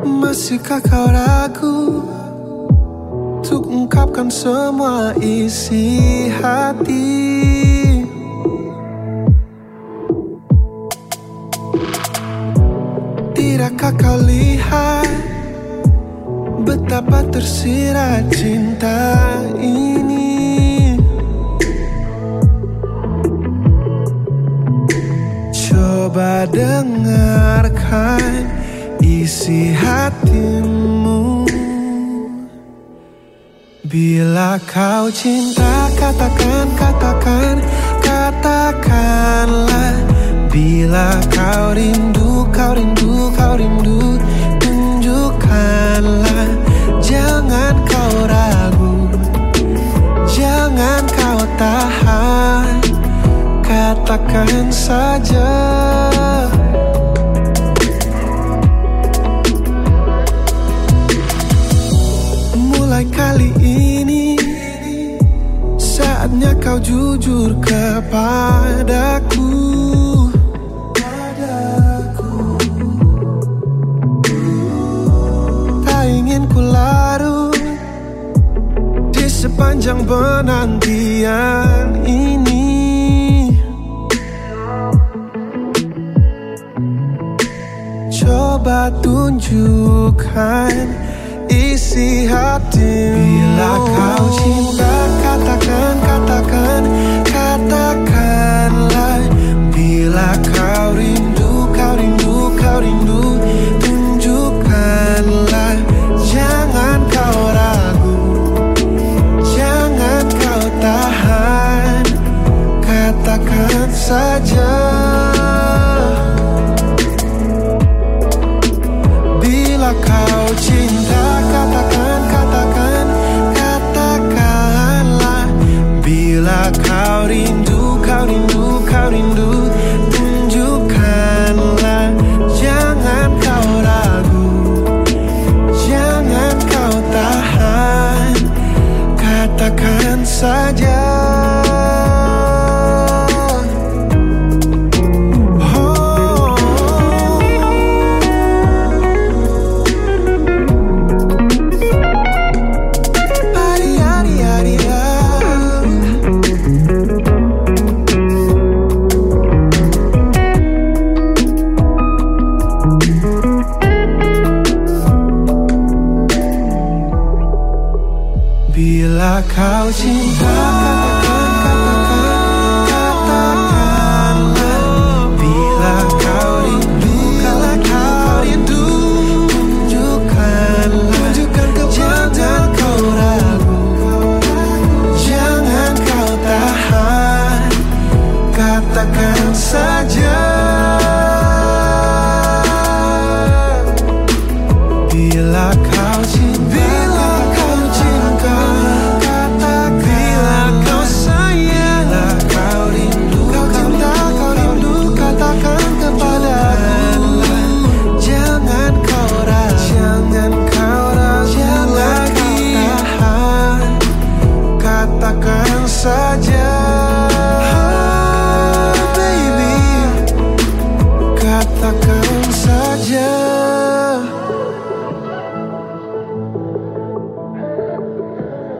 Masihkah kau ragu Untuk ungkapkan semua isi hati. Tidakkah kau lihat Betapa tersirat cinta ini. Coba dengarkan Bila kau cinta katakan, katakan, katakanlah. Bila kau rindu, kau rindu, kau rindu Tunjukkanlah. Jangan kau ragu Jangan kau tahan. Katakan saja Saatnya kau jujur kepadaku. Tak ingin ku larut Di sepanjang penantian ini. Coba tunjukkan isi hati Bila kau cinta saja. Bila kau cinta Bila kau cinta katakan saja.